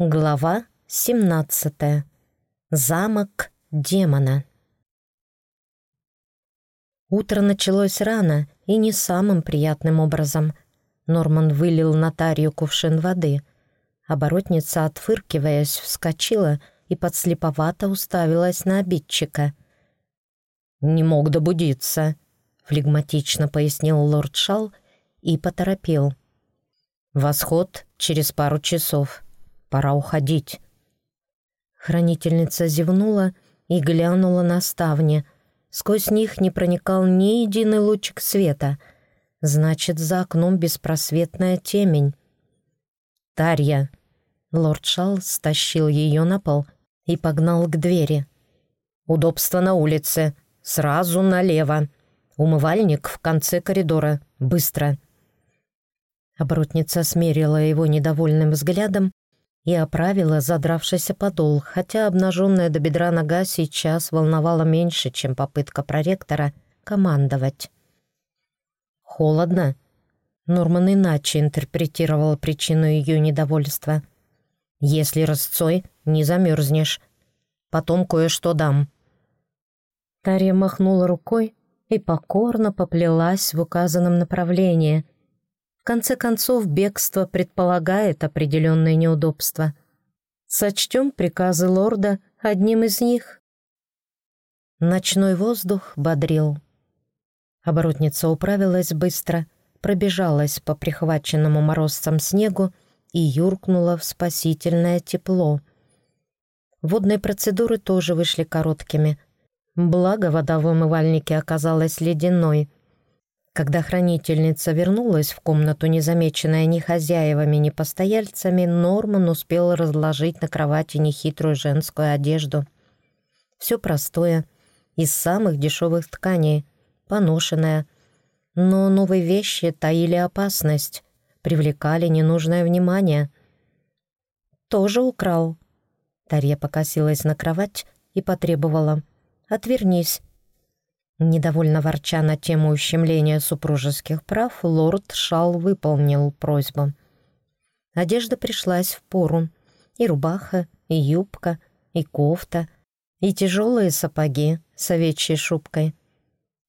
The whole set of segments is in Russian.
Глава 17. Замок демона. Утро началось рано и не самым приятным образом. Норман вылил на Тарью кувшин воды. Оборотница, отфыркиваясь, вскочила и подслеповато уставилась на обидчика. «Не мог добудиться», — флегматично пояснил лорд Шал и поторопил. «Восход через пару часов». Пора уходить». Хранительница зевнула и глянула на ставни. Сквозь них не проникал ни единый лучик света. Значит, за окном беспросветная темень. «Тарья!» Лорд Шал стащил ее на пол и погнал к двери. «Удобство на улице. Сразу налево. Умывальник в конце коридора. Быстро!» Оборотница смерила его недовольным взглядом и оправила задравшийся подол, хотя обнаженная до бедра нога сейчас волновала меньше, чем попытка проректора командовать. «Холодно?» Норман иначе интерпретировал причину ее недовольства. «Если рысцой, не замерзнешь. Потом кое-что дам». Тария махнула рукой и покорно поплелась в указанном направлении — конце концов, бегство предполагает определенные неудобства. Сочтем приказы лорда одним из них. Ночной воздух бодрил. Оборотница управилась быстро, пробежалась по прихваченному морозцам снегу и юркнула в спасительное тепло. Водные процедуры тоже вышли короткими. Благо, вода в умывальнике оказалась ледяной — когда хранительница вернулась в комнату, незамеченная ни хозяевами, ни постояльцами, Норман успел разложить на кровати нехитрую женскую одежду. Все простое, из самых дешевых тканей, поношенное. Но новые вещи таили опасность, привлекали ненужное внимание. «Тоже украл?» Тарья покосилась на кровать и потребовала. «Отвернись, Недовольно ворча на тему ущемления супружеских прав, лорд Шал выполнил просьбу. Одежда пришлась в пору. И рубаха, и юбка, и кофта, и тяжелые сапоги с овечьей шубкой.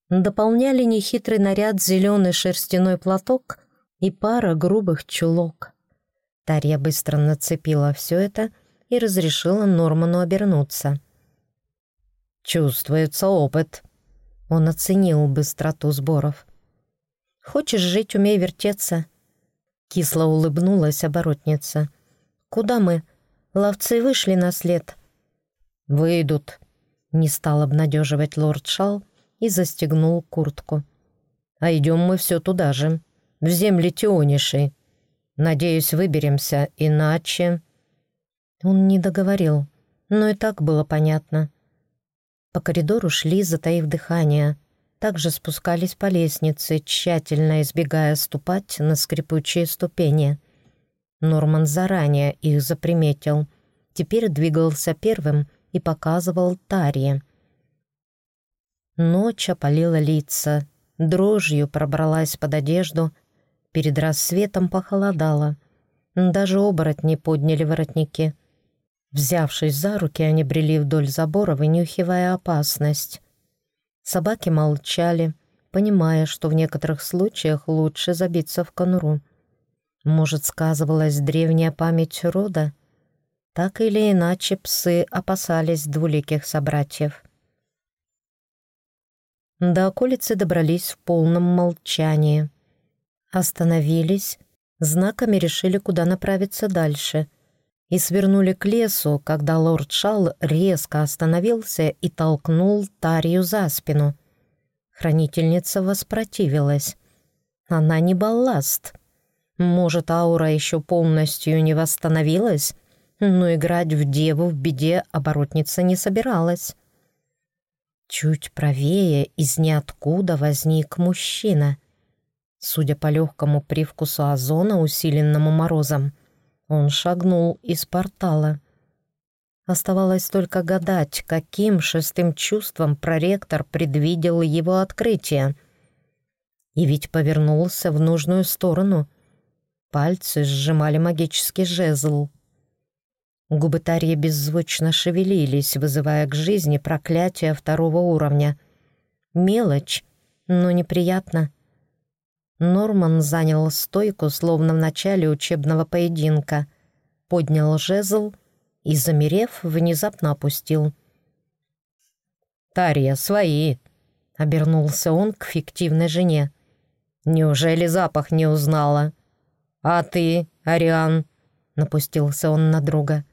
Дополняли нехитрый наряд зеленый шерстяной платок и пара грубых чулок. Тарья быстро нацепила все это и разрешила Норману обернуться. «Чувствуется опыт», он оценил быстроту сборов. «Хочешь жить, умей вертеться». Кисло улыбнулась оборотница. «Куда мы? Ловцы вышли на след». «Выйдут», — не стал обнадеживать лорд Шал и застегнул куртку. «А идем мы все туда же, в земли Тионишей. Надеюсь, выберемся, иначе...» Он не договорил, но и так было понятно. По коридору шли, затаив дыхание. Также спускались по лестнице, тщательно избегая ступать на скрипучие ступени. Норман заранее их заприметил. Теперь двигался первым и показывал Тарье. Ночь опалила лица, дрожью пробралась под одежду, перед рассветом похолодало. Даже оборотни подняли воротники — Взявшись за руки, они брели вдоль забора, вынюхивая опасность. Собаки молчали, понимая, что в некоторых случаях лучше забиться в конуру. Может, сказывалась древняя память рода? Так или иначе, псы опасались двуликих собратьев. До околицы добрались в полном молчании. Остановились, знаками решили, куда направиться дальше — и свернули к лесу, когда лорд Шал резко остановился и толкнул Тарию за спину. Хранительница воспротивилась. Она не балласт. Может, аура еще полностью не восстановилась, но играть в деву в беде оборотница не собиралась. Чуть правее из ниоткуда возник мужчина. Судя по легкому привкусу озона, усиленному морозом, он шагнул из портала. Оставалось только гадать, каким шестым чувством проректор предвидел его открытие. И ведь повернулся в нужную сторону. Пальцы сжимали магический жезл. Губы Тарьи беззвучно шевелились, вызывая к жизни проклятие второго уровня. Мелочь, но неприятно. Норман занял стойку, словно в начале учебного поединка, поднял жезл и, замерев, внезапно опустил. «Тарья, свои!» — обернулся он к фиктивной жене. «Неужели запах не узнала?» «А ты, Ариан?» — напустился он на друга.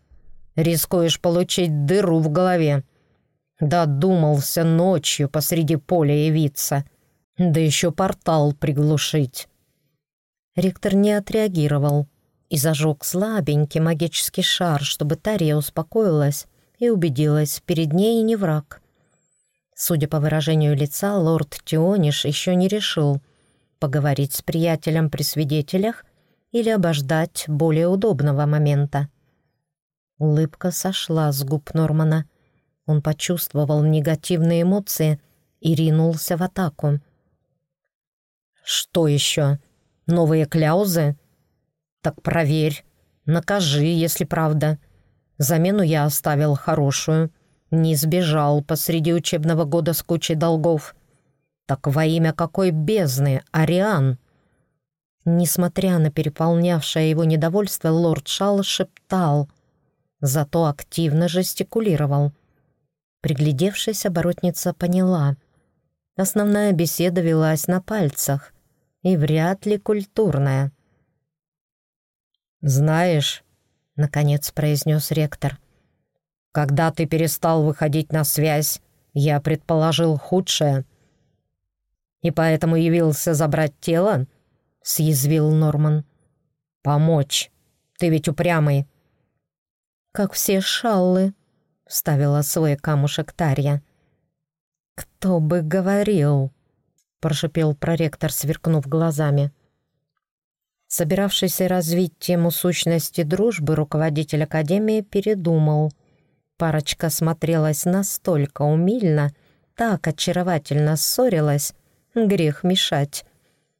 «Рискуешь получить дыру в голове. Додумался ночью посреди поля явиться. Да еще портал приглушить». Ректор не отреагировал и зажег слабенький магический шар, чтобы Тария успокоилась и убедилась, перед ней не враг. Судя по выражению лица, лорд Тиониш еще не решил, поговорить с приятелем при свидетелях или обождать более удобного момента. Улыбка сошла с губ Нормана. Он почувствовал негативные эмоции и ринулся в атаку. «Что еще? Новые кляузы? Так проверь, накажи, если правда. Замену я оставил хорошую, не сбежал посреди учебного года с кучей долгов. Так во имя какой бездны, Ариан?» Несмотря на переполнявшее его недовольство, лорд Шал шептал, зато активно жестикулировал. Приглядевшись, оборотница поняла. Основная беседа велась на пальцах, и вряд ли культурная. «Знаешь», — наконец произнес ректор, «когда ты перестал выходить на связь, я предположил худшее. И поэтому явился забрать тело?» — съязвил Норман. «Помочь. Ты ведь упрямый». «Как все шаллы», — вставила свой камушек Тарья. «Кто бы говорил?» — прошипел проректор, сверкнув глазами. Собиравшийся развить тему сущности дружбы, руководитель Академии передумал. Парочка смотрелась настолько умильно, так очаровательно ссорилась, грех мешать.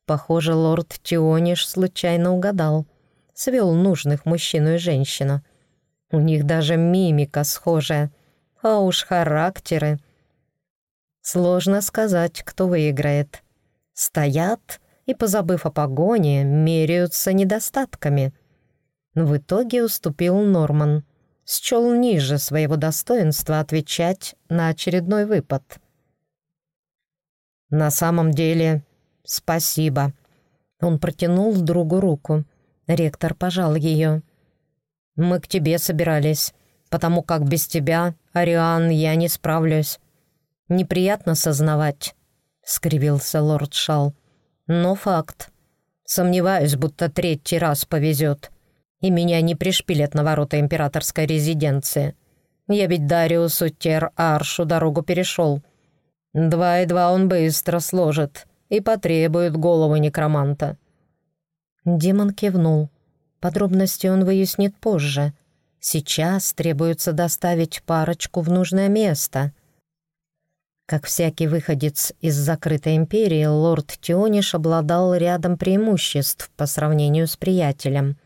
Похоже, лорд Тиониш случайно угадал. Свел нужных мужчину и женщину. У них даже мимика схожая. А уж характеры. Сложно сказать, кто выиграет. Стоят и, позабыв о погоне, меряются недостатками. В итоге уступил Норман. Счел ниже своего достоинства отвечать на очередной выпад. На самом деле «Спасибо». Он протянул другу руку. Ректор пожал ее. «Мы к тебе собирались, потому как без тебя, Ариан, я не справлюсь. Неприятно сознавать», — скривился лорд Шал. «Но факт. Сомневаюсь, будто третий раз повезет, и меня не пришпилят на ворота императорской резиденции. Я ведь Дариусу Тер Аршу дорогу перешел. Два и два он быстро сложит» и потребует голову некроманта». Демон кивнул. Подробности он выяснит позже. Сейчас требуется доставить парочку в нужное место. Как всякий выходец из закрытой империи, лорд Тиониш обладал рядом преимуществ по сравнению с приятелем.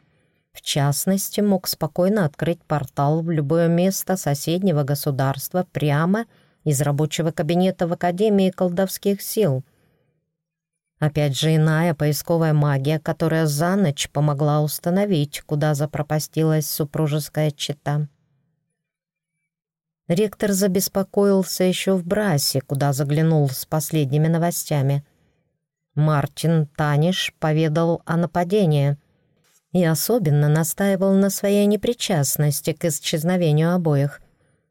В частности, мог спокойно открыть портал в любое место соседнего государства прямо из рабочего кабинета в Академии колдовских сил — Опять же иная поисковая магия, которая за ночь помогла установить, куда запропастилась супружеская чета. Ректор забеспокоился еще в Брасе, куда заглянул с последними новостями. Мартин Таниш поведал о нападении и особенно настаивал на своей непричастности к исчезновению обоих.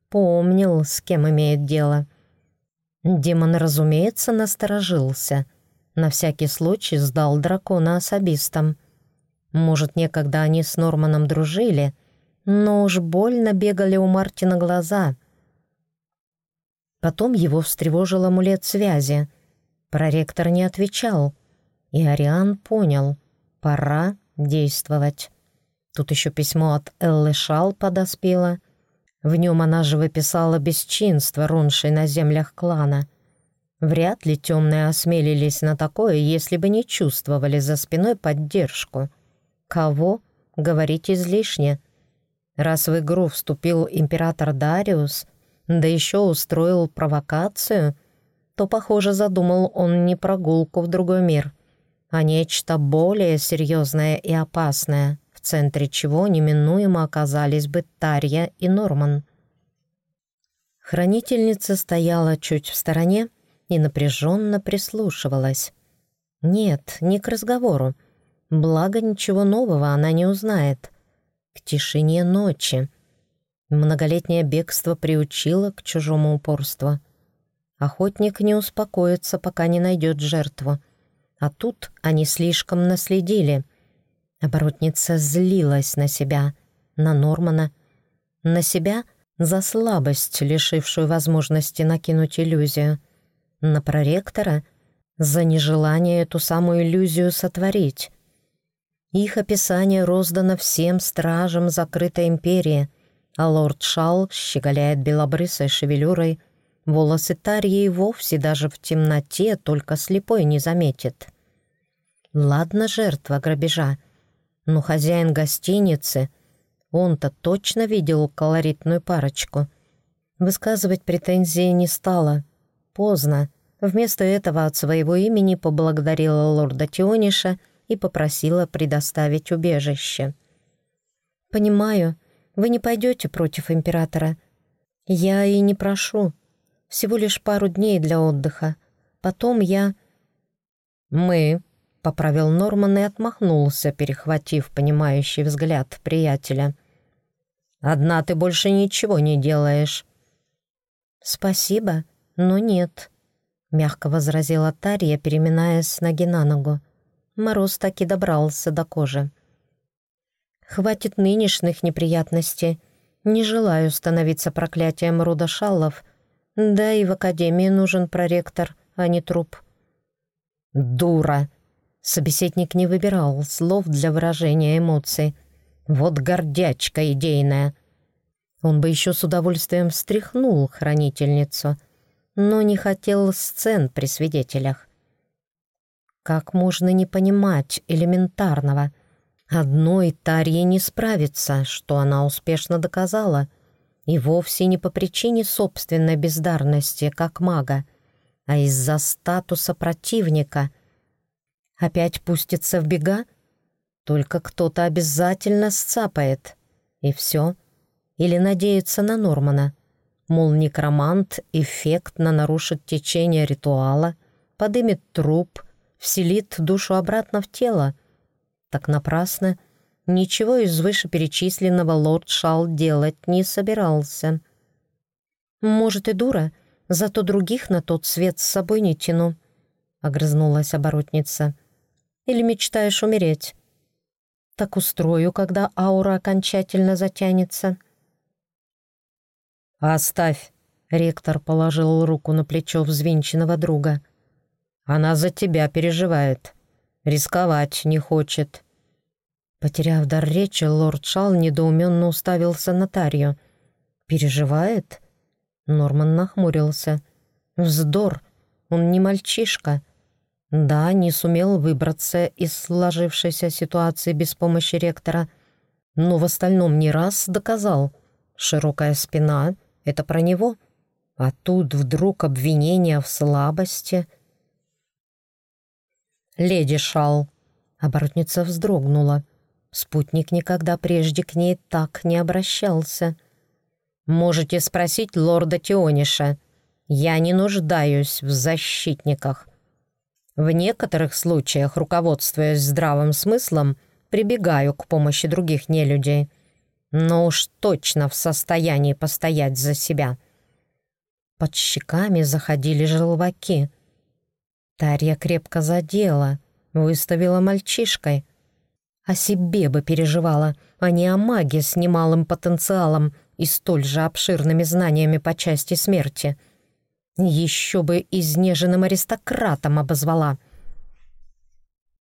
Помнил, с кем имеет дело. Демон, разумеется, насторожился — на всякий случай сдал дракона особистам. Может, некогда они с Норманом дружили, но уж больно бегали у Мартина глаза. Потом его встревожил амулет связи. Проректор не отвечал, и Ариан понял — пора действовать. Тут еще письмо от Эллы Шал подоспело. В нем она же выписала бесчинство, руншей на землях клана — Вряд ли темные осмелились на такое, если бы не чувствовали за спиной поддержку. Кого? Говорить излишне. Раз в игру вступил император Дариус, да еще устроил провокацию, то, похоже, задумал он не прогулку в другой мир, а нечто более серьезное и опасное, в центре чего неминуемо оказались бы Тарья и Норман. Хранительница стояла чуть в стороне и напряженно прислушивалась. Нет, не к разговору. Благо, ничего нового она не узнает. К тишине ночи. Многолетнее бегство приучило к чужому упорству. Охотник не успокоится, пока не найдет жертву. А тут они слишком наследили. Оборотница злилась на себя, на Нормана, на себя — за слабость, лишившую возможности накинуть иллюзию, на проректора за нежелание эту самую иллюзию сотворить. Их описание роздано всем стражам закрытой империи, а лорд Шал щеголяет белобрысой шевелюрой, волосы Тарьи вовсе даже в темноте только слепой не заметит. Ладно жертва грабежа, но хозяин гостиницы — он-то точно видел колоритную парочку. Высказывать претензии не стала. Поздно. Вместо этого от своего имени поблагодарила лорда Тиониша и попросила предоставить убежище. «Понимаю, вы не пойдете против императора. Я и не прошу. Всего лишь пару дней для отдыха. Потом я...» «Мы», — поправил Норман и отмахнулся, перехватив понимающий взгляд приятеля. «Одна ты больше ничего не делаешь». «Спасибо, но нет», — мягко возразила Тарья, переминаясь с ноги на ногу. Мороз так и добрался до кожи. «Хватит нынешних неприятностей. Не желаю становиться проклятием рода Шаллов. Да и в академии нужен проректор, а не труп». «Дура!» Собеседник не выбирал слов для выражения эмоций. «Вот гордячка идейная!» Он бы еще с удовольствием встряхнул хранительницу, но не хотел сцен при свидетелях. Как можно не понимать элементарного? Одной Тарье не справится, что она успешно доказала, и вовсе не по причине собственной бездарности, как мага, а из-за статуса противника — Опять пустится в бега? Только кто-то обязательно сцапает. И все. Или надеется на Нормана. Мол, некромант эффектно нарушит течение ритуала, подымет труп, вселит душу обратно в тело. Так напрасно. Ничего из вышеперечисленного лорд Шал делать не собирался. «Может, и дура, зато других на тот свет с собой не тяну», — огрызнулась оборотница. Или мечтаешь умереть? Так устрою, когда аура окончательно затянется. «Оставь!» — ректор положил руку на плечо взвинченного друга. «Она за тебя переживает. Рисковать не хочет». Потеряв дар речи, лорд Шал недоуменно уставился на Тарью. «Переживает?» Норман нахмурился. «Вздор! Он не мальчишка. Да, не сумел выбраться из сложившейся ситуации без помощи ректора, но в остальном не раз доказал. Широкая спина — это про него. А тут вдруг обвинение в слабости. «Леди Шал», — оборотница вздрогнула. Спутник никогда прежде к ней так не обращался. «Можете спросить лорда Теониша. Я не нуждаюсь в защитниках». В некоторых случаях, руководствуясь здравым смыслом, прибегаю к помощи других нелюдей, но уж точно в состоянии постоять за себя. Под щеками заходили желваки. Тарья крепко задела, выставила мальчишкой. О себе бы переживала, а не о маге с немалым потенциалом и столь же обширными знаниями по части смерти — еще бы изнеженным аристократом обозвала.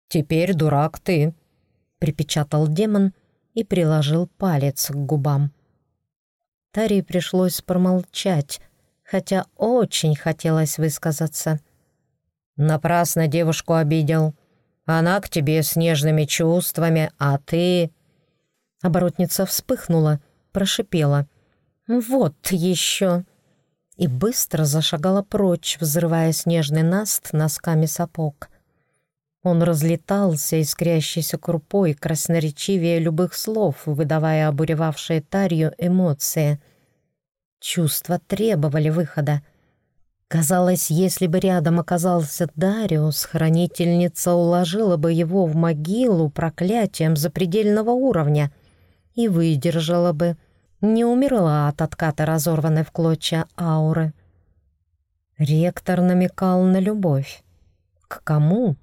«Теперь дурак ты», — припечатал демон и приложил палец к губам. Таре пришлось промолчать, хотя очень хотелось высказаться. «Напрасно девушку обидел. Она к тебе с нежными чувствами, а ты...» Оборотница вспыхнула, прошипела. «Вот еще!» И быстро зашагала прочь, взрывая снежный наст носками сапог. Он разлетался, искрящейся крупой, красноречивее любых слов, выдавая обуревавшие Тарью эмоции. Чувства требовали выхода. Казалось, если бы рядом оказался Дариус, хранительница уложила бы его в могилу проклятием запредельного уровня и выдержала бы, не умерла от отката разорванной в клочья ауры. Ректор намекал на любовь. К кому?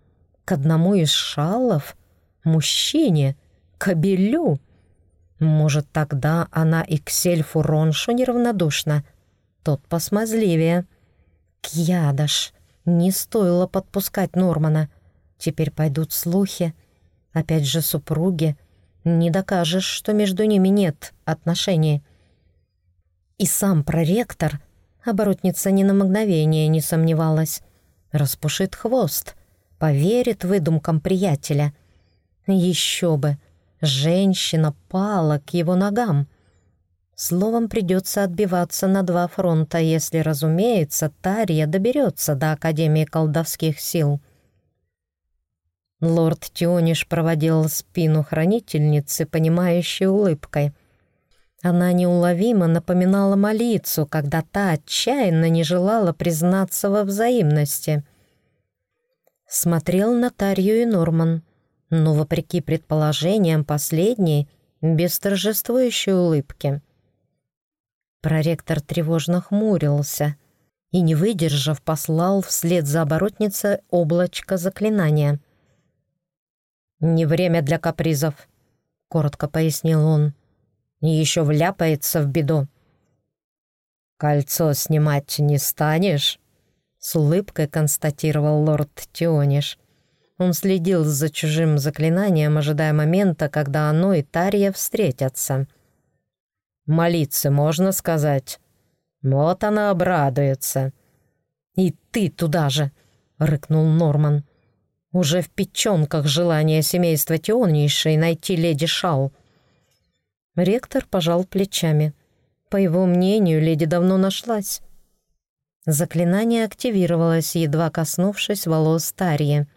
К одному из шалов? Мужчине? Кобелю? Может, тогда она и к сельфу Роншу неравнодушна? Тот посмазливее. Кьядаш. Не стоило подпускать Нормана. Теперь пойдут слухи. Опять же супруги. Не докажешь, что между ними нет отношений. И сам проректор, оборотница ни на мгновение не сомневалась, распушит хвост — поверит выдумкам приятеля. Еще бы, женщина пала к его ногам. Словом, придется отбиваться на два фронта, если, разумеется, Тария доберется до Академии колдовских сил. Лорд Тиониш проводил спину хранительницы, понимающей улыбкой. Она неуловимо напоминала молицу, когда та отчаянно не желала признаться во взаимности — смотрел на Тарью и Норман, но, вопреки предположениям последней, без торжествующей улыбки. Проректор тревожно хмурился и, не выдержав, послал вслед за оборотницей облачко заклинания. «Не время для капризов», — коротко пояснил он. «Еще вляпается в беду». «Кольцо снимать не станешь?» С улыбкой констатировал лорд Тиониш. Он следил за чужим заклинанием, ожидая момента, когда оно и Тарья встретятся. «Молиться можно сказать?» «Вот она обрадуется». «И ты туда же!» — рыкнул Норман. «Уже в печенках желание семейства Тионишей найти леди Шау». Ректор пожал плечами. По его мнению, леди давно нашлась. Заклинание активировалось, едва коснувшись волос Тарьи.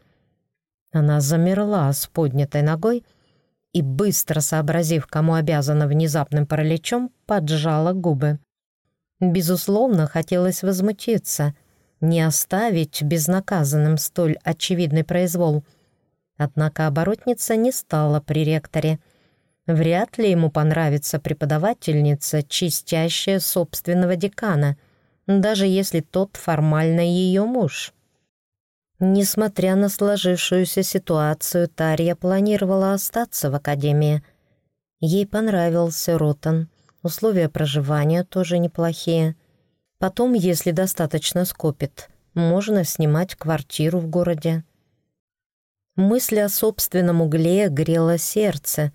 Она замерла с поднятой ногой и, быстро сообразив, кому обязана внезапным параличом, поджала губы. Безусловно, хотелось возмутиться, не оставить безнаказанным столь очевидный произвол. Однако оборотница не стала при ректоре. Вряд ли ему понравится преподавательница, чистящая собственного декана — даже если тот формально ее муж. Несмотря на сложившуюся ситуацию, Тарья планировала остаться в академии. Ей понравился Ротан, условия проживания тоже неплохие. Потом, если достаточно скопит, можно снимать квартиру в городе. Мысль о собственном угле грела сердце.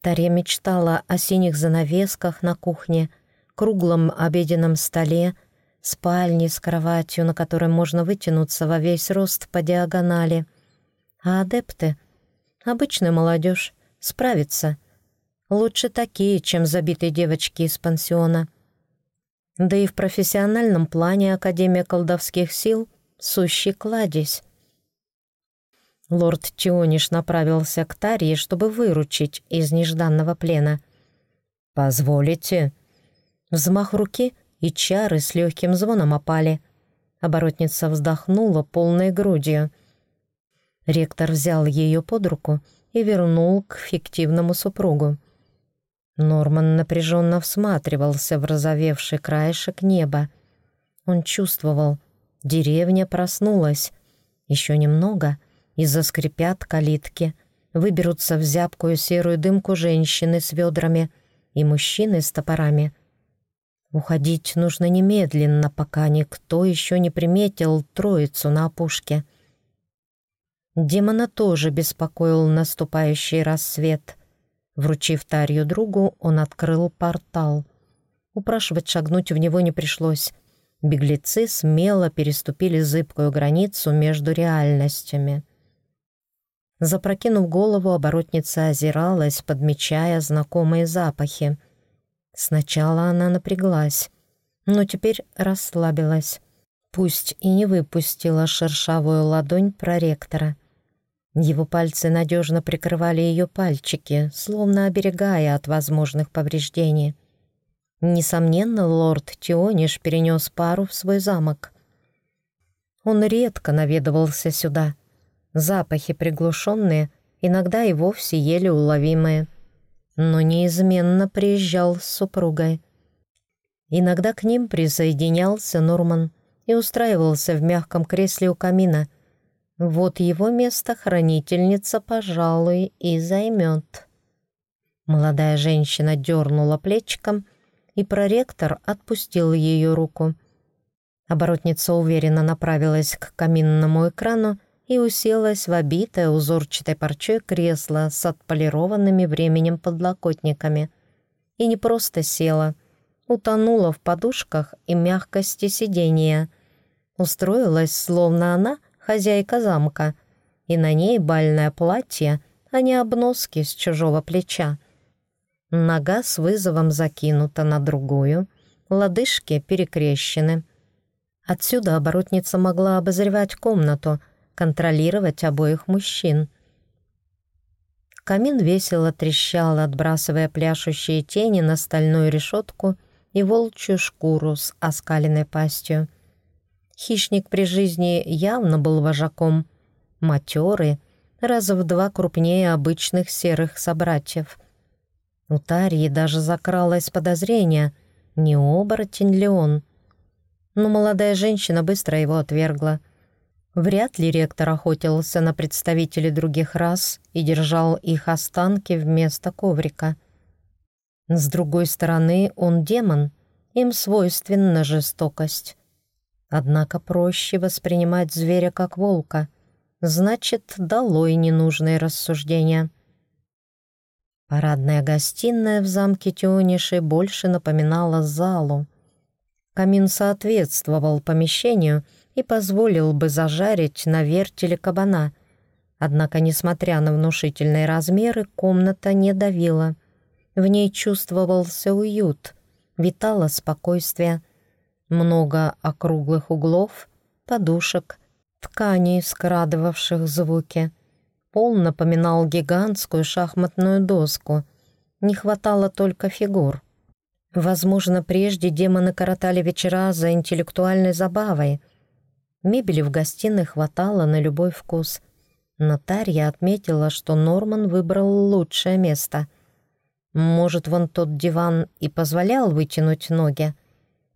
Тарья мечтала о синих занавесках на кухне, круглом обеденном столе, спальни с кроватью, на которой можно вытянуться во весь рост по диагонали. А адепты, обычная молодежь, справится. Лучше такие, чем забитые девочки из пансиона. Да и в профессиональном плане Академия колдовских сил — сущий кладезь. Лорд Тиониш направился к Тарии, чтобы выручить из нежданного плена. «Позволите?» Взмах руки, и чары с легким звоном опали. Оборотница вздохнула полной грудью. Ректор взял ее под руку и вернул к фиктивному супругу. Норман напряженно всматривался в разовевший краешек неба. Он чувствовал, деревня проснулась. Еще немного, и заскрипят калитки, выберутся в зябкую серую дымку женщины с ведрами и мужчины с топорами — Уходить нужно немедленно, пока никто еще не приметил троицу на опушке. Демона тоже беспокоил наступающий рассвет. Вручив Тарью другу, он открыл портал. Упрашивать шагнуть в него не пришлось. Беглецы смело переступили зыбкую границу между реальностями. Запрокинув голову, оборотница озиралась, подмечая знакомые запахи — Сначала она напряглась, но теперь расслабилась. Пусть и не выпустила шершавую ладонь проректора. Его пальцы надежно прикрывали ее пальчики, словно оберегая от возможных повреждений. Несомненно, лорд Тиониш перенес пару в свой замок. Он редко наведывался сюда. Запахи приглушенные, иногда и вовсе еле уловимые. Но неизменно приезжал с супругой. Иногда к ним присоединялся Норман и устраивался в мягком кресле у камина — вот его место хранительница, пожалуй, и займет. Молодая женщина дернула плечиком, и проректор отпустил ее руку. Оборотница уверенно направилась к каминному экрану и уселась в обитое узорчатой парчой кресло с отполированными временем подлокотниками. И не просто села, утонула в подушках и мягкости сидения. Устроилась, словно она — хозяйка замка, и на ней бальное платье, а не обноски с чужого плеча. Нога с вызовом закинута на другую, лодыжки перекрещены. Отсюда оборотница могла обозревать комнату, контролировать обоих мужчин. Камин весело трещал, отбрасывая пляшущие тени на стальную решетку и волчью шкуру с оскаленной пастью. Хищник при жизни явно был вожаком. Матерый, раза в два крупнее обычных серых собратьев. У Тарьи даже закралось подозрение, не оборотень ли он. Но молодая женщина быстро его отвергла. Вряд ли ректор охотился на представителей других рас и держал их останки вместо коврика. С другой стороны, он демон, им свойственна жестокость. Однако проще воспринимать зверя как волка. Значит, долой ненужные рассуждения. Парадная гостиная в замке Тиониши больше напоминала залу. Камин соответствовал помещению и позволил бы зажарить на вертеле кабана. Однако, несмотря на внушительные размеры, комната не давила. В ней чувствовался уют, витало спокойствие — много округлых углов, подушек, тканей, скрадывавших звуки. Пол напоминал гигантскую шахматную доску. Не хватало только фигур. Возможно, прежде демоны коротали вечера за интеллектуальной забавой. Мебели в гостиной хватало на любой вкус. Но Тарья отметила, что Норман выбрал лучшее место. Может, вон тот диван и позволял вытянуть ноги,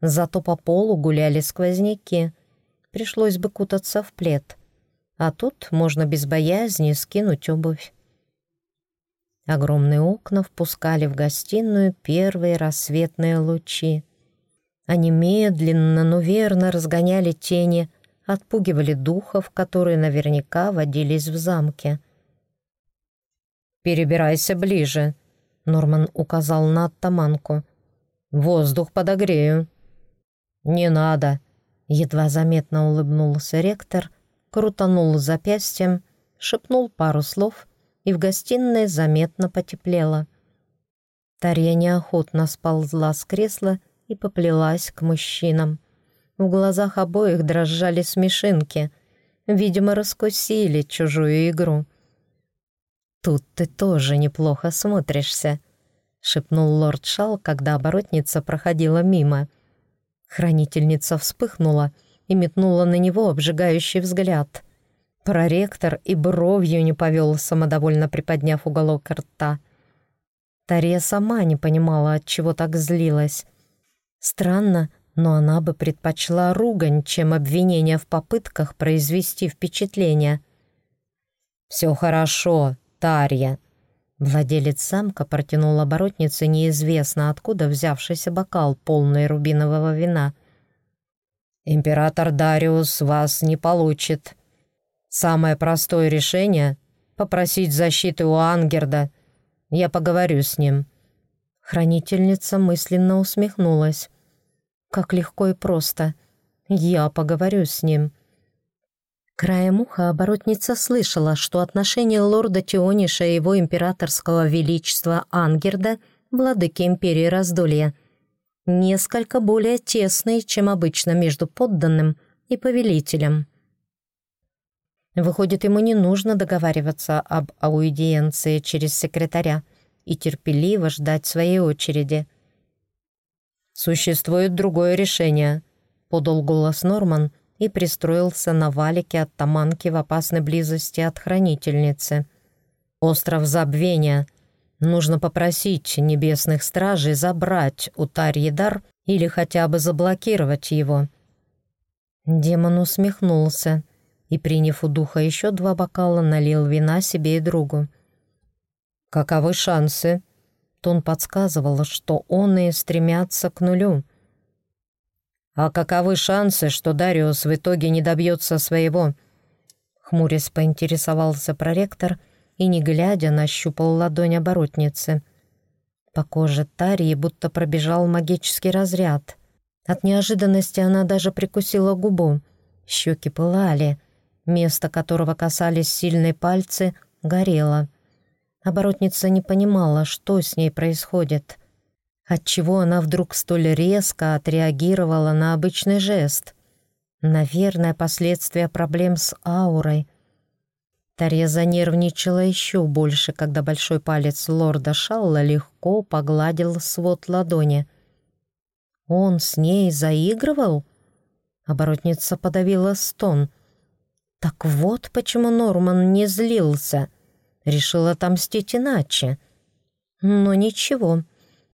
Зато по полу гуляли сквозняки. Пришлось бы кутаться в плед. А тут можно без боязни скинуть обувь. Огромные окна впускали в гостиную первые рассветные лучи. Они медленно, но верно разгоняли тени, отпугивали духов, которые наверняка водились в замке. «Перебирайся ближе», — Норман указал на оттаманку. «Воздух подогрею». «Не надо!» — едва заметно улыбнулся ректор, крутанул запястьем, шепнул пару слов, и в гостиной заметно потеплело. Тарья неохотно сползла с кресла и поплелась к мужчинам. В глазах обоих дрожали смешинки. Видимо, раскусили чужую игру. «Тут ты тоже неплохо смотришься», — шепнул лорд Шал, когда оборотница проходила мимо — Хранительница вспыхнула и метнула на него обжигающий взгляд. Проректор и бровью не повел, самодовольно приподняв уголок рта. Тария сама не понимала, от чего так злилась. Странно, но она бы предпочла ругань, чем обвинение в попытках произвести впечатление. «Все хорошо, Тарья», Владелец самка протянул оборотнице неизвестно откуда взявшийся бокал, полный рубинового вина. «Император Дариус вас не получит. Самое простое решение — попросить защиты у Ангерда. Я поговорю с ним». Хранительница мысленно усмехнулась. «Как легко и просто. Я поговорю с ним». Краем уха оборотница слышала, что отношения лорда Тиониша и его императорского величества Ангерда владыки империи раздолья, несколько более тесный, чем обычно между подданным и повелителем. Выходит, ему не нужно договариваться об аудиенции через секретаря и терпеливо ждать своей очереди. «Существует другое решение», — подал голос Норман и пристроился на валике от таманки в опасной близости от хранительницы. «Остров Забвения. Нужно попросить небесных стражей забрать у Тарьедар или хотя бы заблокировать его». Демон усмехнулся и, приняв у духа еще два бокала, налил вина себе и другу. «Каковы шансы?» Тон подсказывал, что он и стремятся к нулю. «А каковы шансы, что Дариус в итоге не добьется своего?» Хмурясь поинтересовался проректор и, не глядя, нащупал ладонь оборотницы. По коже Тарии будто пробежал магический разряд. От неожиданности она даже прикусила губу. Щеки пылали, место которого касались сильные пальцы, горело. Оборотница не понимала, что с ней происходит. Отчего она вдруг столь резко отреагировала на обычный жест? Наверное, последствия проблем с аурой. Тарья занервничала еще больше, когда большой палец лорда Шалла легко погладил свод ладони. «Он с ней заигрывал?» Оборотница подавила стон — так вот почему Норман не злился. Решил отомстить иначе. Но ничего,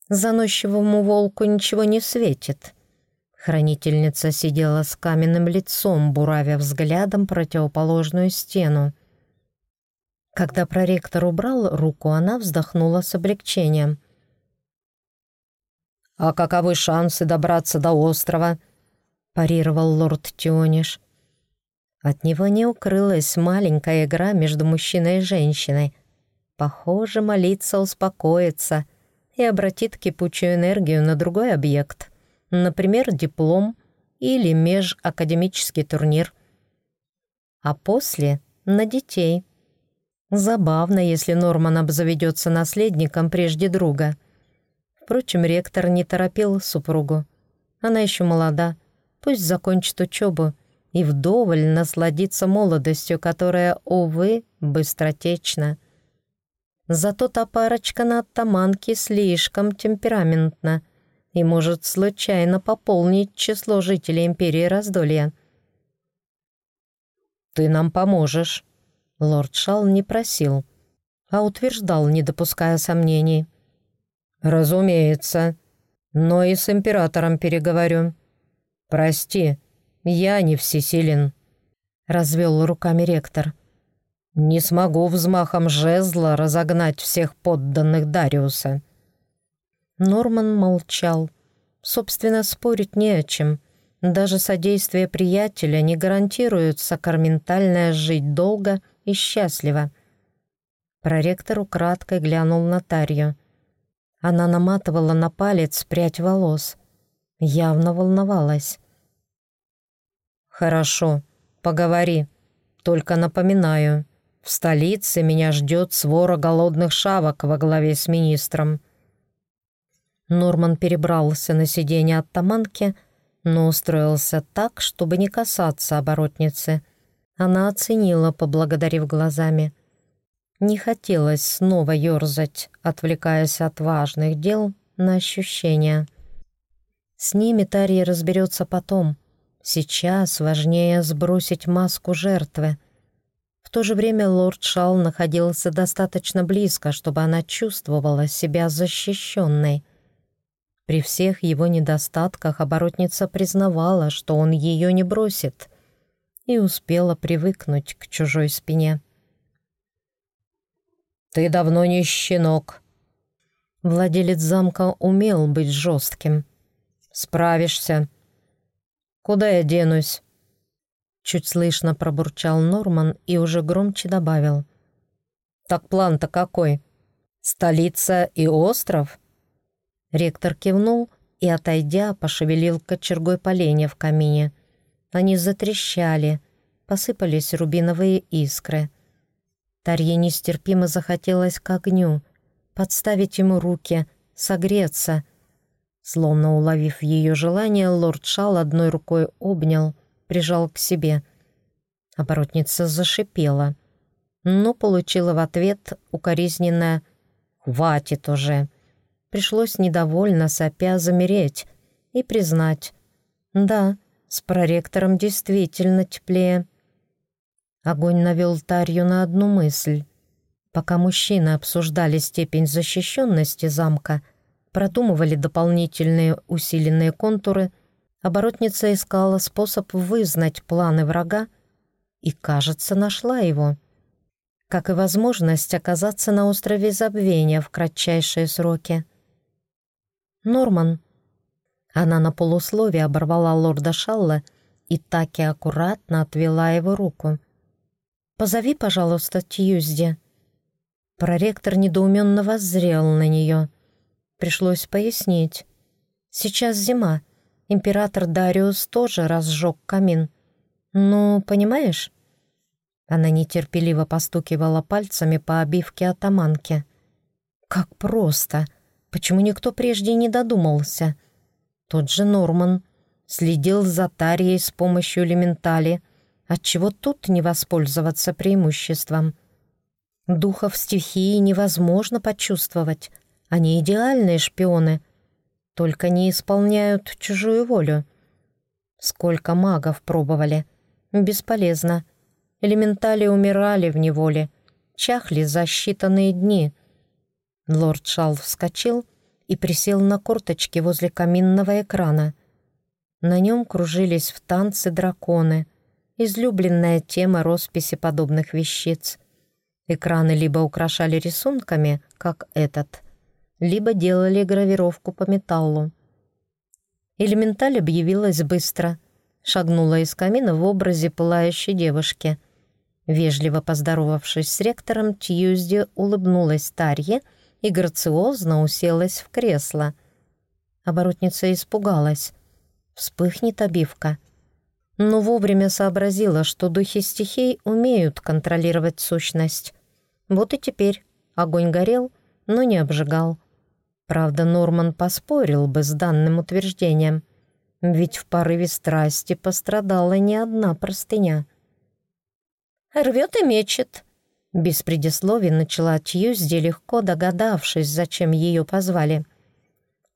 заносчивому волку ничего не светит. Хранительница сидела с каменным лицом, буравя взглядом противоположную стену. Когда проректор убрал руку, она вздохнула с облегчением. «А каковы шансы добраться до острова?» — парировал лорд Тиониш. От него не укрылась маленькая игра между мужчиной и женщиной. Похоже, молиться успокоится и обратит кипучую энергию на другой объект, например, диплом или межакадемический турнир. А после — на детей. Забавно, если Норман обзаведется наследником прежде друга. Впрочем, ректор не торопил супругу. Она еще молода, пусть закончит учебу и вдоволь насладиться молодостью, которая, увы, быстротечна. Зато та парочка на оттаманке слишком темпераментна и может случайно пополнить число жителей Империи Раздолья. «Ты нам поможешь», — лорд Шал не просил, а утверждал, не допуская сомнений. «Разумеется, но и с императором переговорю. Прости, «Я не всесилен», — развел руками ректор. «Не смогу взмахом жезла разогнать всех подданных Дариуса». Норман молчал. Собственно, спорить не о чем. Даже содействие приятеля не гарантирует сакраментальное жить долго и счастливо. Проректор украдкой глянул на Тарью. Она наматывала на палец прядь волос. Явно волновалась. «Хорошо, поговори. Только напоминаю, в столице меня ждет свора голодных шавок во главе с министром». Норман перебрался на сиденье от таманки, но устроился так, чтобы не касаться оборотницы. Она оценила, поблагодарив глазами. Не хотелось снова ерзать, отвлекаясь от важных дел на ощущения. С ними Тарья разберется потом — Сейчас важнее сбросить маску жертвы. В то же время лорд Шал находился достаточно близко, чтобы она чувствовала себя защищенной. При всех его недостатках оборотница признавала, что он ее не бросит, и успела привыкнуть к чужой спине. «Ты давно не щенок». Владелец замка умел быть жестким. «Справишься». Куда я денусь?» Чуть слышно пробурчал Норман и уже громче добавил. «Так план-то какой? Столица и остров?» Ректор кивнул и, отойдя, пошевелил кочергой поленья в камине. Они затрещали, посыпались рубиновые искры. Тарье нестерпимо захотелось к огню, подставить ему руки, согреться. Словно уловив ее желание, лорд Шал одной рукой обнял, прижал к себе. Оборотница зашипела, но получила в ответ укоризненное «Хватит уже!». Пришлось недовольно сопя замереть и признать «Да, с проректором действительно теплее». Огонь навел Тарью на одну мысль. Пока мужчины обсуждали степень защищенности замка, продумывали дополнительные усиленные контуры, оборотница искала способ вызнать планы врага и, кажется, нашла его. Как и возможность оказаться на острове Забвения в кратчайшие сроки. «Норман». Она на полусловие оборвала лорда Шалла и так и аккуратно отвела его руку. «Позови, пожалуйста, Тьюзди». Проректор недоуменно воззрел на нее. Пришлось пояснить. «Сейчас зима. Император Дариус тоже разжег камин. Ну, понимаешь?» Она нетерпеливо постукивала пальцами по обивке атаманки. «Как просто! Почему никто прежде не додумался?» Тот же Норман следил за Тарией с помощью элементали, отчего тут не воспользоваться преимуществом. Духов стихии невозможно почувствовать. Они идеальные шпионы, только не исполняют чужую волю. Сколько магов пробовали. Бесполезно. Элементали умирали в неволе, чахли за считанные дни. Лорд Шал вскочил и присел на корточки возле каминного экрана. На нем кружились в танце драконы, излюбленная тема росписи подобных вещиц — Экраны либо украшали рисунками, как этот, либо делали гравировку по металлу. Элементаль объявилась быстро, шагнула из камина в образе пылающей девушки. Вежливо поздоровавшись с ректором, Тьюзди улыбнулась Тарье и грациозно уселась в кресло. Оборотница испугалась. Вспыхнет обивка. Но вовремя сообразила, что духи стихий умеют контролировать сущность. Вот и теперь огонь горел, но не обжигал. Правда, Норман поспорил бы с данным утверждением, ведь в порыве страсти пострадала не одна простыня. «Рвет и мечет», — без предисловий начала Тьюзди, легко догадавшись, зачем ее позвали.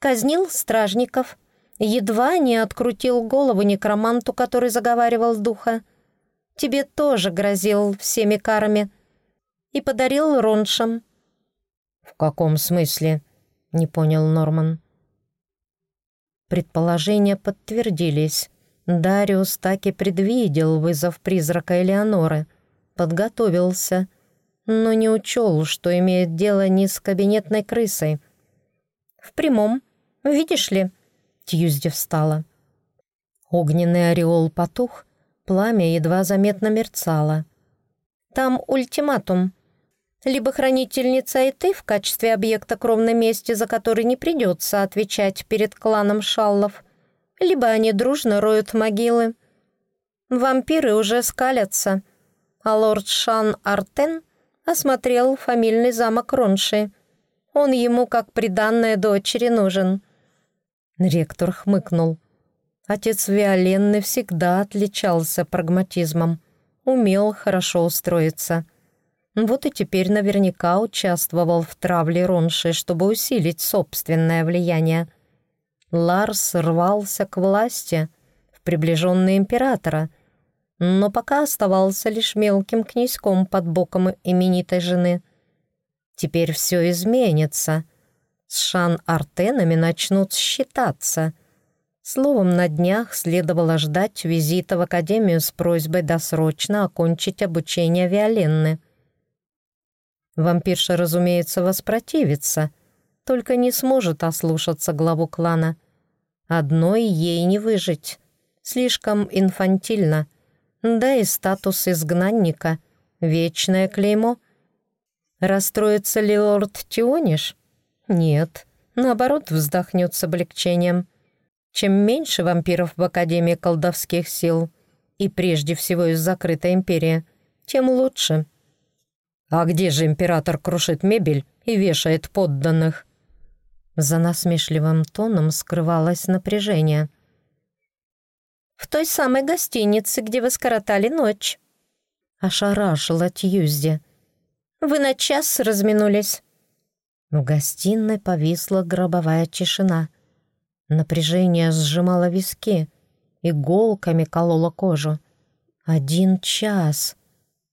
«Казнил стражников, едва не открутил голову некроманту, который заговаривал духа. Тебе тоже грозил всеми карами» и подарил роншам». «В каком смысле?» — не понял Норман. Предположения подтвердились. Дариус так и предвидел вызов призрака Элеоноры, подготовился, но не учел, что имеет дело не с кабинетной крысой. «В прямом, видишь ли?» — Тьюзди встала. Огненный ореол потух, пламя едва заметно мерцало. «Там ультиматум. Либо хранительница и ты в качестве объекта кровной мести, за который не придется отвечать перед кланом Шаллов, либо они дружно роют могилы. Вампиры уже скалятся, а лорд Шан Артен осмотрел фамильный замок Ронши. Он ему как приданная дочери нужен. Ректор хмыкнул. Отец Виоленны всегда отличался прагматизмом, умел хорошо устроиться — вот и теперь наверняка участвовал в травле Ронши, чтобы усилить собственное влияние. Ларс рвался к власти, в приближенные императора, но пока оставался лишь мелким князьком под боком именитой жены. Теперь все изменится. С Шан-Артенами начнут считаться. Словом, на днях следовало ждать визита в Академию с просьбой досрочно окончить обучение Виоленны. Вампирша, разумеется, воспротивится, только не сможет ослушаться главу клана. Одной ей не выжить. Слишком инфантильно. Да и статус изгнанника — вечное клеймо. Расстроится ли лорд Тиониш? Нет, наоборот, вздохнет с облегчением. Чем меньше вампиров в Академии колдовских сил, и прежде всего из закрытой империи, тем лучше. А где же император крушит мебель и вешает подданных? За насмешливым тоном скрывалось напряжение. «В той самой гостинице, где вы скоротали ночь», — ошарашила Тьюзди. «Вы на час разминулись». В гостиной повисла гробовая тишина. Напряжение сжимало виски, иголками кололо кожу. Один час.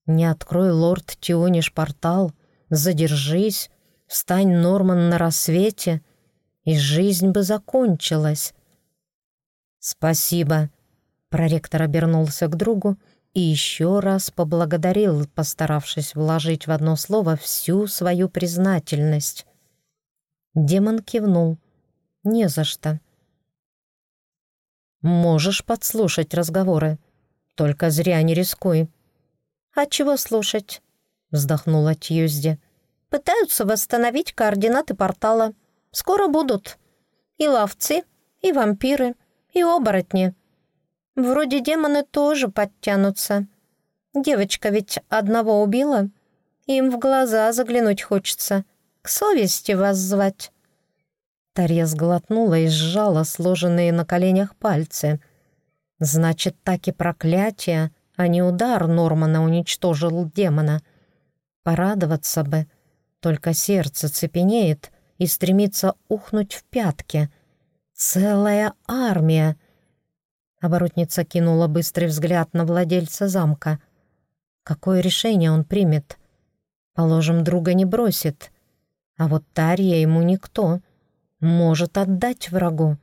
Не открой, лорд Тиониш, портал, задержись, встань, Норман, на рассвете, и жизнь бы закончилась. «Спасибо», — проректор обернулся к другу и еще раз поблагодарил, постаравшись вложить в одно слово всю свою признательность. Демон кивнул. «Не за что». «Можешь подслушать разговоры», только зря не рискуй». «А чего слушать?» — вздохнула Тьюзди. «Пытаются восстановить координаты портала. Скоро будут. И ловцы, и вампиры, и оборотни. Вроде демоны тоже подтянутся. Девочка ведь одного убила. Им в глаза заглянуть хочется, к совести вас звать». Тарья сглотнула и сжала сложенные на коленях пальцы — Значит, так и проклятие, а не удар Нормана уничтожил демона. Порадоваться бы, только сердце цепенеет и стремится ухнуть в пятки. Целая армия! Оборотница кинула быстрый взгляд на владельца замка. Какое решение он примет? Положим, друга не бросит. А вот Тарья ему никто. Может отдать врагу.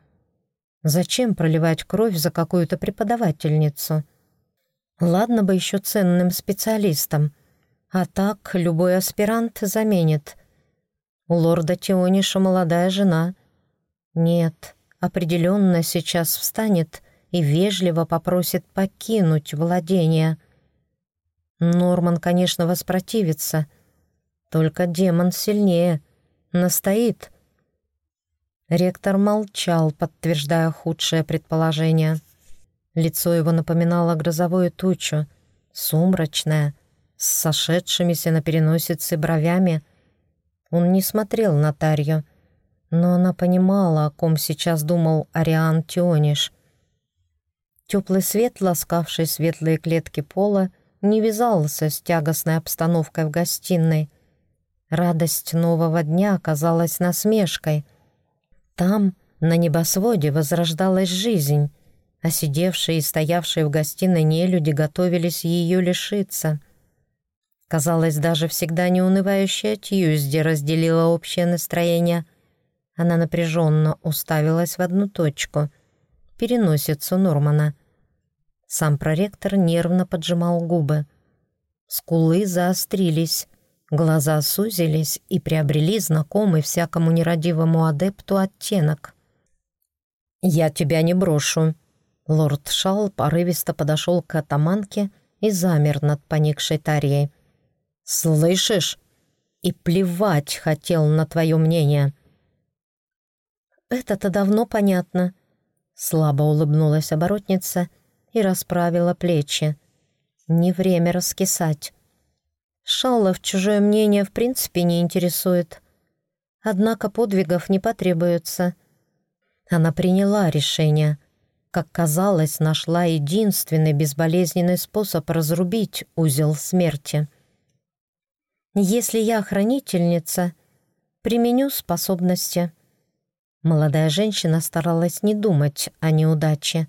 Зачем проливать кровь за какую-то преподавательницу? Ладно бы еще ценным специалистом, а так любой аспирант заменит. У лорда Тиониша молодая жена. Нет, определенно сейчас встанет и вежливо попросит покинуть владение. Норман, конечно, воспротивится, только демон сильнее, настоит — Ректор молчал, подтверждая худшее предположение. Лицо его напоминало грозовую тучу, сумрачное, с сошедшимися на переносице бровями. Он не смотрел на Тарью, но она понимала, о ком сейчас думал Ариан Тиониш. Теплый свет, ласкавший светлые клетки пола, не вязался с тягостной обстановкой в гостиной. Радость нового дня оказалась насмешкой — там, на небосводе, возрождалась жизнь, а сидевшие и стоявшие в гостиной нелюди готовились ее лишиться. Казалось, даже всегда неунывающая Тьюзди разделила общее настроение. Она напряженно уставилась в одну точку — переносицу Нормана. Сам проректор нервно поджимал губы. Скулы заострились, Глаза сузились и приобрели знакомый всякому нерадивому адепту оттенок. «Я тебя не брошу». Лорд Шал порывисто подошел к атаманке и замер над поникшей Тарьей. «Слышишь? И плевать хотел на твое мнение». «Это-то давно понятно», — слабо улыбнулась оборотница и расправила плечи. «Не время раскисать». Шаллов чужое мнение в принципе не интересует. Однако подвигов не потребуется. Она приняла решение. Как казалось, нашла единственный безболезненный способ разрубить узел смерти. «Если я хранительница, применю способности». Молодая женщина старалась не думать о неудаче.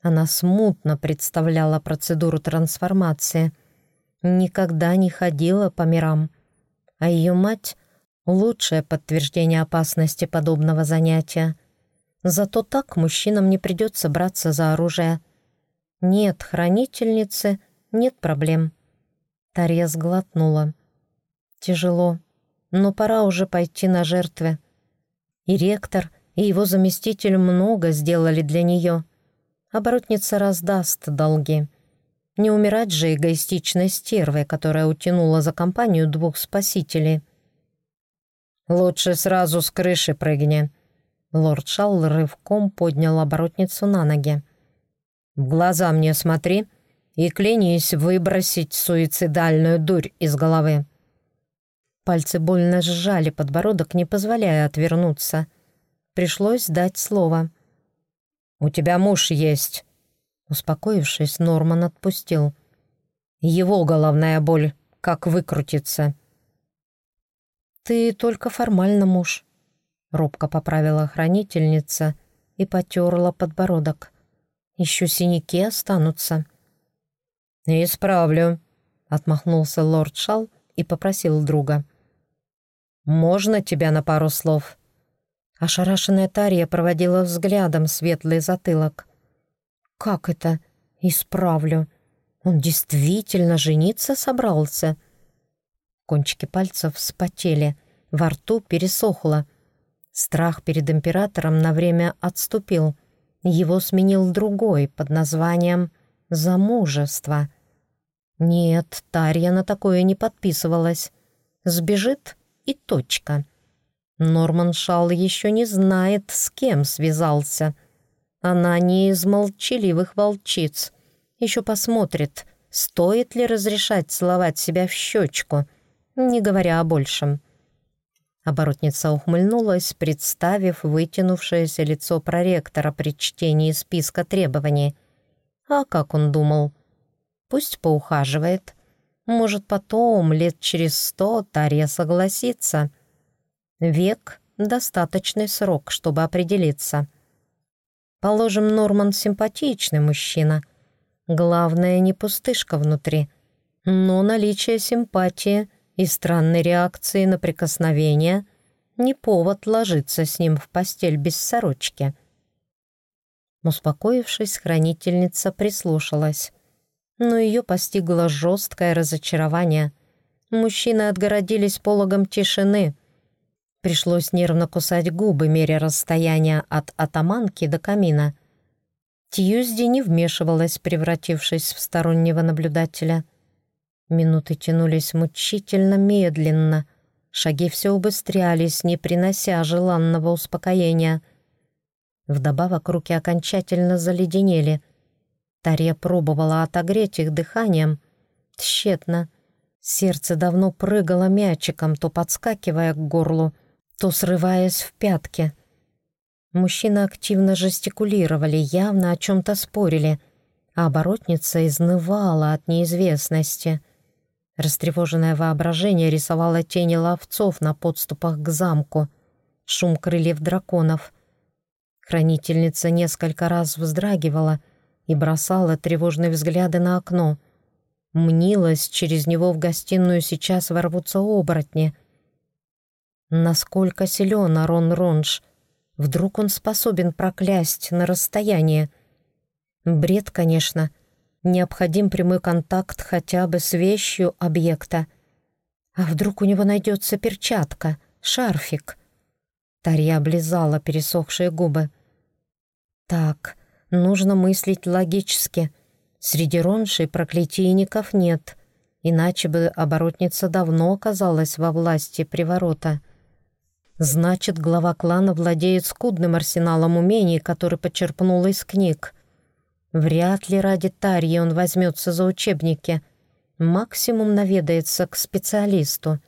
Она смутно представляла процедуру трансформации — никогда не ходила по мирам, а ее мать — лучшее подтверждение опасности подобного занятия. Зато так мужчинам не придется браться за оружие. Нет хранительницы, нет проблем. Тарья сглотнула. Тяжело, но пора уже пойти на жертвы. И ректор, и его заместитель много сделали для нее. Оборотница раздаст долги. Не умирать же эгоистичной стервой, которая утянула за компанию двух спасителей. «Лучше сразу с крыши прыгни». Лорд Шалл рывком поднял оборотницу на ноги. «В глаза мне смотри и клянись выбросить суицидальную дурь из головы». Пальцы больно сжали подбородок, не позволяя отвернуться. Пришлось дать слово. «У тебя муж есть». Успокоившись, Норман отпустил. «Его головная боль. Как выкрутиться?» «Ты только формально муж», — робко поправила хранительница и потерла подбородок. «Еще синяки останутся». «Исправлю», — отмахнулся лорд Шал и попросил друга. «Можно тебя на пару слов?» Ошарашенная Тария проводила взглядом светлый затылок. «Как это? Исправлю. Он действительно жениться собрался?» Кончики пальцев вспотели, во рту пересохло. Страх перед императором на время отступил. Его сменил другой под названием «замужество». Нет, Тарья на такое не подписывалась. Сбежит и точка. Норман Шал еще не знает, с кем связался. Она не из молчаливых волчиц. Еще посмотрит, стоит ли разрешать целовать себя в щечку, не говоря о большем. Оборотница ухмыльнулась, представив вытянувшееся лицо проректора при чтении списка требований. А как он думал? Пусть поухаживает. Может, потом, лет через сто, Тарья согласится — Век — достаточный срок, чтобы определиться. Положим, Норман симпатичный мужчина. Главное, не пустышка внутри. Но наличие симпатии и странной реакции на прикосновение — не повод ложиться с ним в постель без сорочки. Успокоившись, хранительница прислушалась. Но ее постигло жесткое разочарование. Мужчины отгородились пологом тишины — Пришлось нервно кусать губы, меря расстояние от атаманки до камина. Тьюзди не вмешивалась, превратившись в стороннего наблюдателя. Минуты тянулись мучительно медленно. Шаги все убыстрялись, не принося желанного успокоения. Вдобавок руки окончательно заледенели. Тария пробовала отогреть их дыханием. Тщетно. Сердце давно прыгало мячиком, то подскакивая к горлу, то срываясь в пятки. Мужчины активно жестикулировали, явно о чем-то спорили, а оборотница изнывала от неизвестности. Растревоженное воображение рисовало тени ловцов на подступах к замку, шум крыльев драконов. Хранительница несколько раз вздрагивала и бросала тревожные взгляды на окно. Мнилась, через него в гостиную сейчас ворвутся оборотни — Насколько силен Арон Ронж? Вдруг он способен проклясть на расстояние? Бред, конечно. Необходим прямой контакт хотя бы с вещью объекта. А вдруг у него найдется перчатка, шарфик? Тарья облизала пересохшие губы. Так, нужно мыслить логически. Среди роншей проклятийников нет, иначе бы оборотница давно оказалась во власти приворота. Значит, глава клана владеет скудным арсеналом умений, который почерпнул из книг. Вряд ли ради Тарьи он возьмется за учебники. Максимум наведается к специалисту.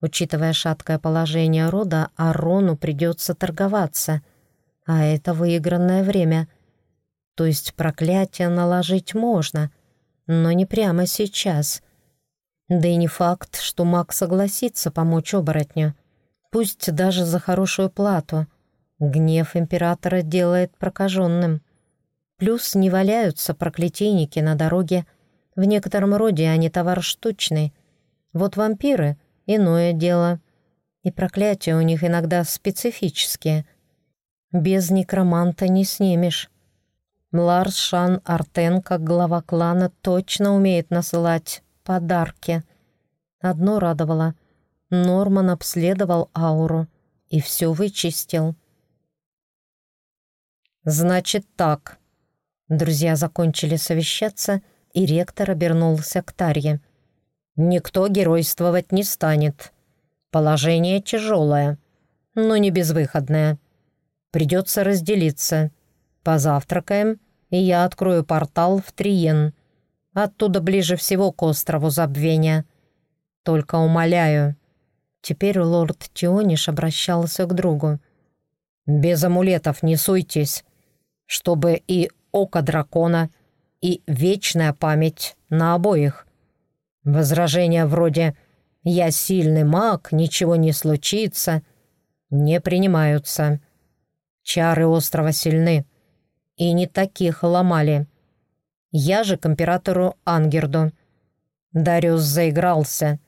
Учитывая шаткое положение рода, Арону придется торговаться. А это выигранное время. То есть проклятие наложить можно, но не прямо сейчас. Да и не факт, что маг согласится помочь оборотню пусть даже за хорошую плату. Гнев императора делает прокаженным. Плюс не валяются проклятийники на дороге. В некотором роде они товар штучный. Вот вампиры — иное дело. И проклятия у них иногда специфические. Без некроманта не снимешь. Ларс Шан Артен, как глава клана, точно умеет насылать подарки. Одно радовало — Норман обследовал ауру и все вычистил. «Значит так». Друзья закончили совещаться, и ректор обернулся к Тарье. «Никто геройствовать не станет. Положение тяжелое, но не безвыходное. Придется разделиться. Позавтракаем, и я открою портал в Триен. Оттуда ближе всего к острову Забвения. Только умоляю, Теперь лорд Тиониш обращался к другу. Без амулетов не суйтесь, чтобы и око дракона, и вечная память на обоих. Возражения вроде «я сильный маг, ничего не случится» не принимаются. Чары острова сильны, и не таких ломали. Я же к императору Ангерду. Дариус заигрался.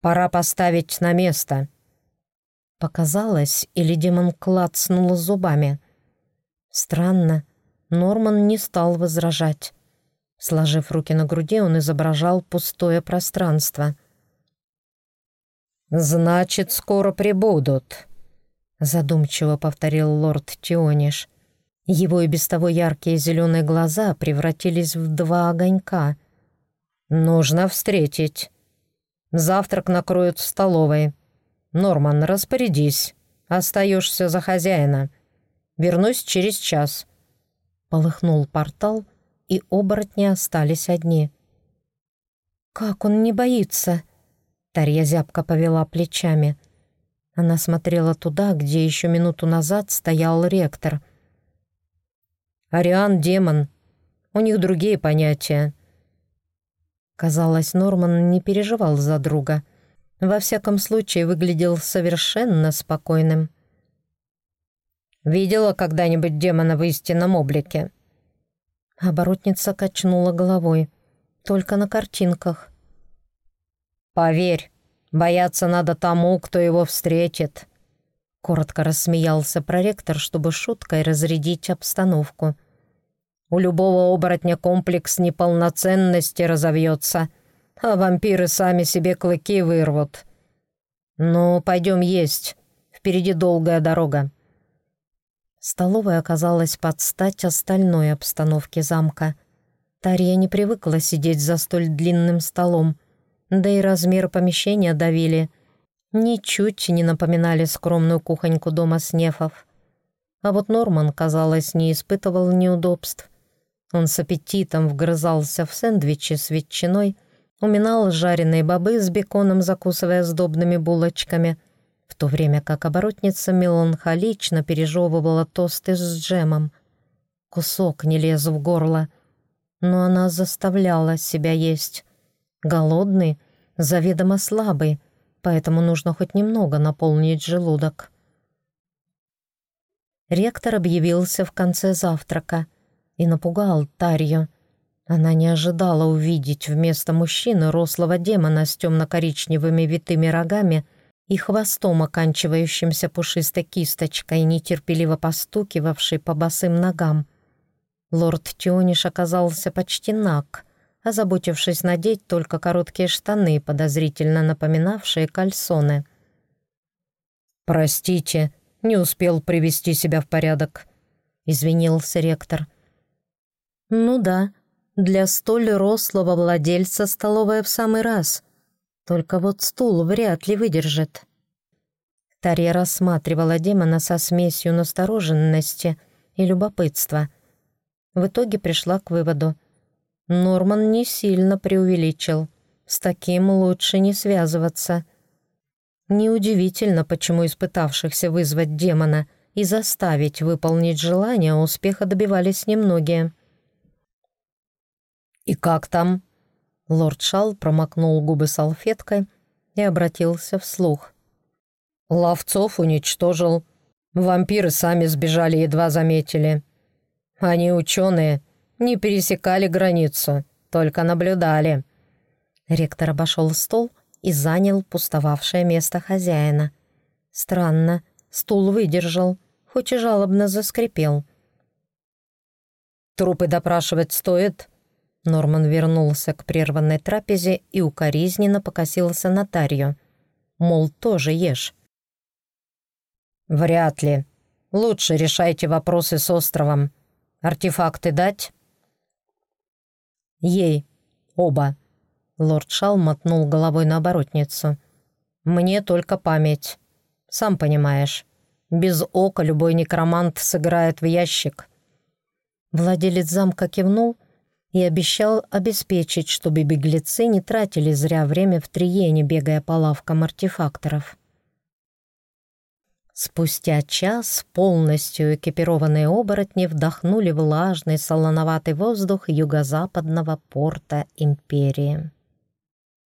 Пора поставить на место. Показалось, или демон клацнул зубами. Странно, Норман не стал возражать. Сложив руки на груди, он изображал пустое пространство. «Значит, скоро прибудут», — задумчиво повторил лорд Тиониш. Его и без того яркие зеленые глаза превратились в два огонька. «Нужно встретить. Завтрак накроют в столовой. Норман, распорядись. Остаешься за хозяина. Вернусь через час». Полыхнул портал, и оборотни остались одни. «Как он не боится?» Тарья зябко повела плечами. Она смотрела туда, где еще минуту назад стоял ректор. «Ариан — демон. У них другие понятия». Казалось, Норман не переживал за друга. Во всяком случае, выглядел совершенно спокойным. Видела когда-нибудь демона в истинном облике?» Оборотница качнула головой. «Только на картинках». «Поверь, бояться надо тому, кто его встретит», — коротко рассмеялся проректор, чтобы шуткой разрядить обстановку. «У любого оборотня комплекс неполноценности разовьется, а вампиры сами себе клыки вырвут. Ну, пойдем есть, впереди долгая дорога». Столовая оказалась под стать остальной обстановке замка. Тария не привыкла сидеть за столь длинным столом, да и размер помещения давили. Ничуть не напоминали скромную кухоньку дома Снефов. А вот Норман, казалось, не испытывал неудобств. Он с аппетитом вгрызался в сэндвичи с ветчиной, уминал жареные бобы с беконом, закусывая сдобными булочками — в то время как оборотница меланхолично пережевывала тосты с джемом. Кусок не лез в горло, но она заставляла себя есть. Голодный, заведомо слабый, поэтому нужно хоть немного наполнить желудок. Ректор объявился в конце завтрака и напугал Тарью. Она не ожидала увидеть вместо мужчины рослого демона с темно-коричневыми витыми рогами и хвостом, оканчивающимся пушистой кисточкой, нетерпеливо постукивавший по босым ногам. Лорд Тиониш оказался почти наг, озаботившись надеть только короткие штаны, подозрительно напоминавшие кальсоны. «Простите, не успел привести себя в порядок», — извинился ректор. «Ну да, для столь рослого владельца столовая в самый раз», только вот стул вряд ли выдержит. Тарья рассматривала демона со смесью настороженности и любопытства. В итоге пришла к выводу. Норман не сильно преувеличил. С таким лучше не связываться. Неудивительно, почему испытавшихся вызвать демона и заставить выполнить желание успеха добивались немногие. «И как там?» Лорд Шал промокнул губы салфеткой и обратился вслух. «Ловцов уничтожил. Вампиры сами сбежали, едва заметили. Они ученые, не пересекали границу, только наблюдали». Ректор обошел стол и занял пустовавшее место хозяина. Странно, стул выдержал, хоть и жалобно заскрипел. «Трупы допрашивать стоит?» Норман вернулся к прерванной трапезе и укоризненно покосился на Тарью. Мол, тоже ешь. «Вряд ли. Лучше решайте вопросы с островом. Артефакты дать?» «Ей. Оба». Лорд Шал мотнул головой на оборотницу. «Мне только память. Сам понимаешь. Без ока любой некромант сыграет в ящик». Владелец замка кивнул, и обещал обеспечить, чтобы беглецы не тратили зря время в Триене, бегая по лавкам артефакторов. Спустя час полностью экипированные оборотни вдохнули влажный солоноватый воздух юго-западного порта Империи.